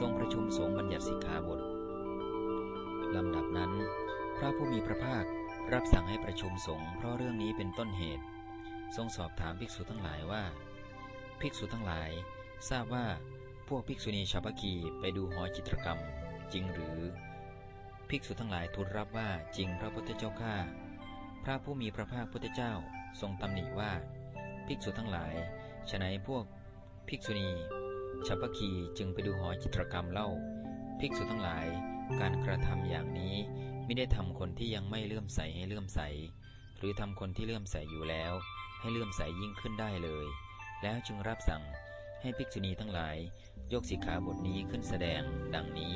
ทรงประชุมสงฆ์บัญญัติสิกขาบทลำดับนั้น พระผู้มีพระภาครับสั่งให้ประชุมสงฆ์เพราะเรื่องนี้เป็นต้นเหตุ ทรงสอบถามภิกษุทั้งหลายว่า ภิกษุทั้งหลาย ทราบว่าพวกภิกษุณีชาวพคีไปดูหอจิตรกรรม จริงหรือ ภิกษุทั้งหลายทูลรับว่าจริงพระพุทธเจ้าข้าพระผู้มีพระภาคพุทธเจ้าทรงตำหนิว่า ภิกษุทั้งหลายฉนัยพวกภิกษุณี ชาวพคีจึงไปดูหอจิตรกรรมเล่า ภิกษุทั้งหลาย การกระทำอย่างนี้ไม่ได้ทำคนที่ยังไม่เลื่อมใสให้เลื่อมใส หรือทำคนที่เลื่อมใสอยู่แล้ว ให้เลื่อมใสยิ่งขึ้นได้เลย แล้วจึงรับสั่งให้ภิกษุณีทั้งหลาย ยกสิกขาบทนี้ขึ้นแสดงดังนี้